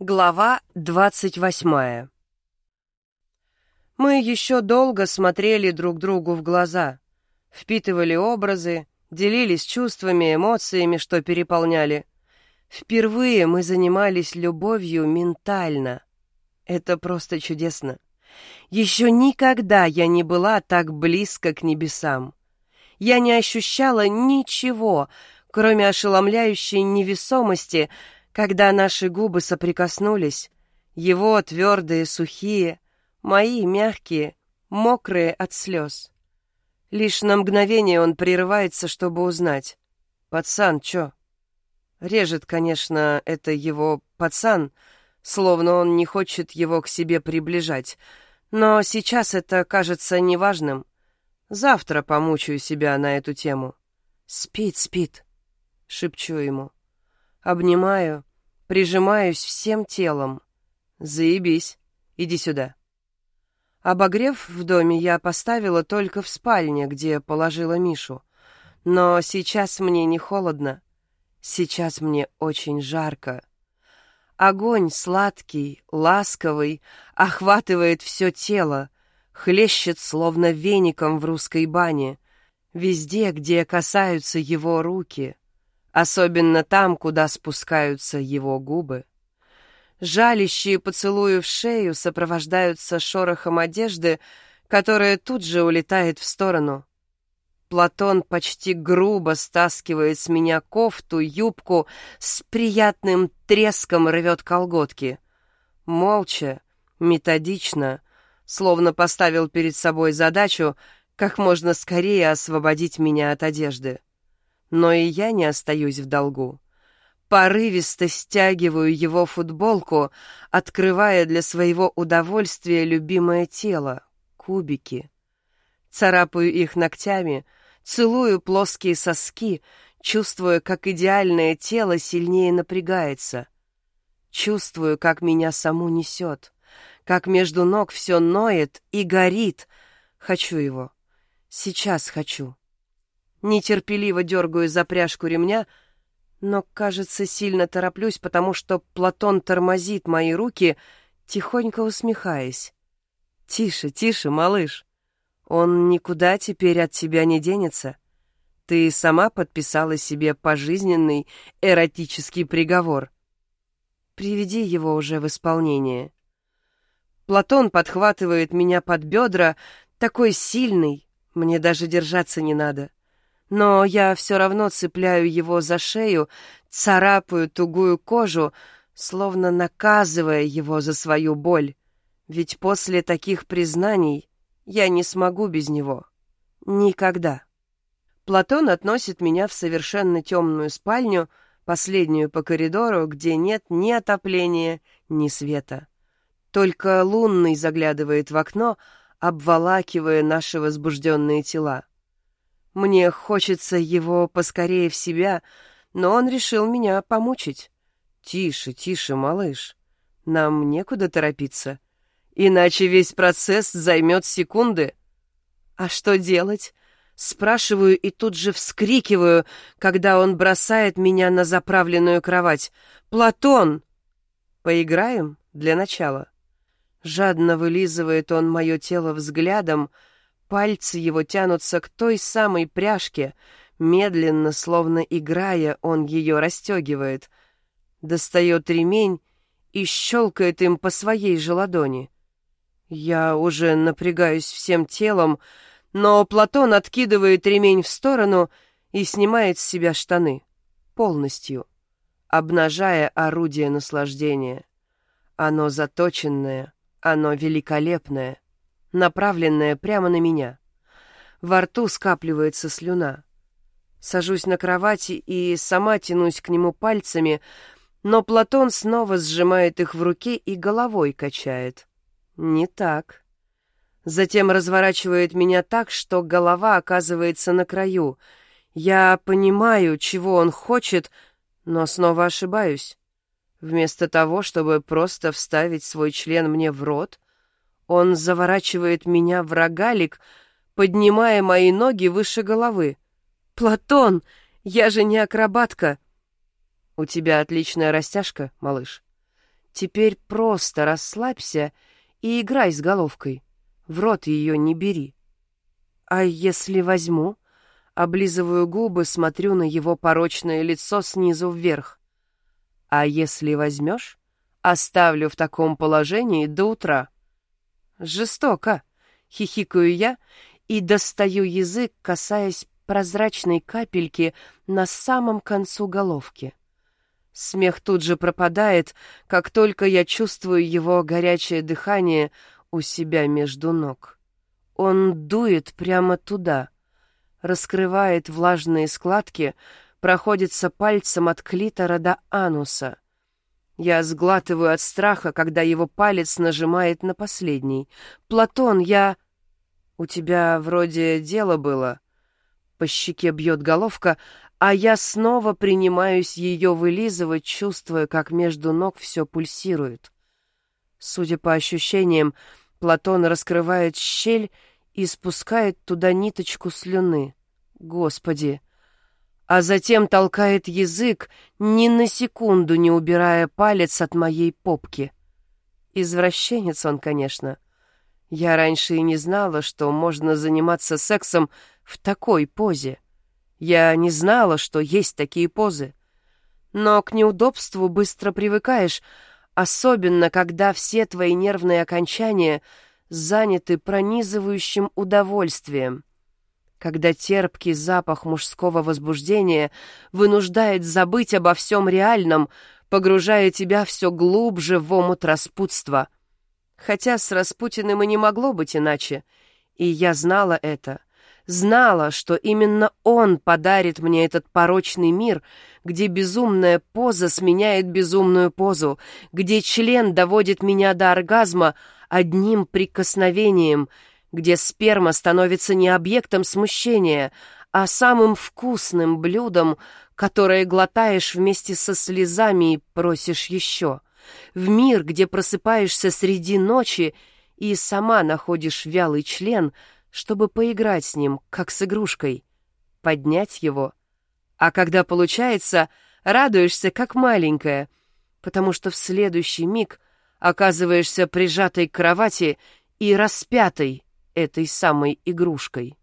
Глава двадцать восьмая Мы еще долго смотрели друг другу в глаза, впитывали образы, делились чувствами, эмоциями, что переполняли. Впервые мы занимались любовью ментально. Это просто чудесно. Еще никогда я не была так близко к небесам. Я не ощущала ничего, кроме ошеломляющей невесомости, когда наши губы соприкоснулись, его твердые, сухие, мои мягкие, мокрые от слез. Лишь на мгновение он прерывается, чтобы узнать. «Пацан, чё?» Режет, конечно, это его пацан, словно он не хочет его к себе приближать. Но сейчас это кажется неважным. Завтра помучаю себя на эту тему. «Спит, спит», — шепчу ему. Обнимаю, прижимаюсь всем телом. Заебись, иди сюда. Обогрев в доме я поставила только в спальне, где положила Мишу. Но сейчас мне не холодно. Сейчас мне очень жарко. Огонь сладкий, ласковый, охватывает все тело, хлещет словно веником в русской бане, везде, где касаются его руки — особенно там, куда спускаются его губы. Жалящие поцелуи в шею сопровождаются шорохом одежды, которая тут же улетает в сторону. Платон почти грубо стаскивает с меня кофту, юбку, с приятным треском рвет колготки. Молча, методично, словно поставил перед собой задачу как можно скорее освободить меня от одежды но и я не остаюсь в долгу. Порывисто стягиваю его футболку, открывая для своего удовольствия любимое тело — кубики. Царапаю их ногтями, целую плоские соски, чувствуя, как идеальное тело сильнее напрягается. Чувствую, как меня саму несет, как между ног все ноет и горит. Хочу его. Сейчас хочу. Нетерпеливо дергаю за пряжку ремня, но, кажется, сильно тороплюсь, потому что Платон тормозит мои руки, тихонько усмехаясь. «Тише, тише, малыш. Он никуда теперь от тебя не денется. Ты сама подписала себе пожизненный эротический приговор. Приведи его уже в исполнение». Платон подхватывает меня под бедра, такой сильный, мне даже держаться не надо но я все равно цепляю его за шею, царапаю тугую кожу, словно наказывая его за свою боль. Ведь после таких признаний я не смогу без него. Никогда. Платон относит меня в совершенно темную спальню, последнюю по коридору, где нет ни отопления, ни света. Только лунный заглядывает в окно, обволакивая наши возбужденные тела. Мне хочется его поскорее в себя, но он решил меня помучить. Тише, тише, малыш. Нам некуда торопиться. Иначе весь процесс займет секунды. А что делать? Спрашиваю и тут же вскрикиваю, когда он бросает меня на заправленную кровать. «Платон!» «Поиграем для начала?» Жадно вылизывает он мое тело взглядом, Пальцы его тянутся к той самой пряжке, медленно, словно играя, он ее расстегивает. Достает ремень и щелкает им по своей же ладони. Я уже напрягаюсь всем телом, но Платон откидывает ремень в сторону и снимает с себя штаны. Полностью. Обнажая орудие наслаждения. Оно заточенное, оно великолепное направленная прямо на меня. Во рту скапливается слюна. Сажусь на кровати и сама тянусь к нему пальцами, но Платон снова сжимает их в руке и головой качает. Не так. Затем разворачивает меня так, что голова оказывается на краю. Я понимаю, чего он хочет, но снова ошибаюсь. Вместо того, чтобы просто вставить свой член мне в рот, он заворачивает меня в рогалик, поднимая мои ноги выше головы. «Платон, я же не акробатка!» «У тебя отличная растяжка, малыш. Теперь просто расслабься и играй с головкой. В рот ее не бери. А если возьму? Облизываю губы, смотрю на его порочное лицо снизу вверх. А если возьмешь, оставлю в таком положении до утра. Жестоко, хихикаю я и достаю язык, касаясь прозрачной капельки на самом концу головки. Смех тут же пропадает, как только я чувствую его горячее дыхание у себя между ног. Он дует прямо туда, раскрывает влажные складки, проходится пальцем от клитора до ануса. Я сглатываю от страха, когда его палец нажимает на последний. «Платон, я...» «У тебя вроде дело было». По щеке бьет головка, а я снова принимаюсь ее вылизывать, чувствуя, как между ног все пульсирует. Судя по ощущениям, Платон раскрывает щель и спускает туда ниточку слюны. Господи! А затем толкает язык, ни на секунду не убирая палец от моей попки. Извращенец он, конечно. Я раньше и не знала, что можно заниматься сексом в такой позе. Я не знала, что есть такие позы. Но к неудобству быстро привыкаешь, особенно когда все твои нервные окончания заняты пронизывающим удовольствием, когда терпкий запах мужского возбуждения вынуждает забыть обо всем реальном, погружая тебя все глубже в омут распутства. Хотя с Распутиным и не могло быть иначе, и я знала это — знала, что именно он подарит мне этот порочный мир, где безумная поза сменяет безумную позу, где член доводит меня до оргазма одним прикосновением, где сперма становится не объектом смущения, а самым вкусным блюдом, которое глотаешь вместе со слезами и просишь еще. В мир, где просыпаешься среди ночи и сама находишь вялый член — чтобы поиграть с ним, как с игрушкой, поднять его. А когда получается, радуешься, как маленькая, потому что в следующий миг оказываешься прижатой к кровати и распятой этой самой игрушкой.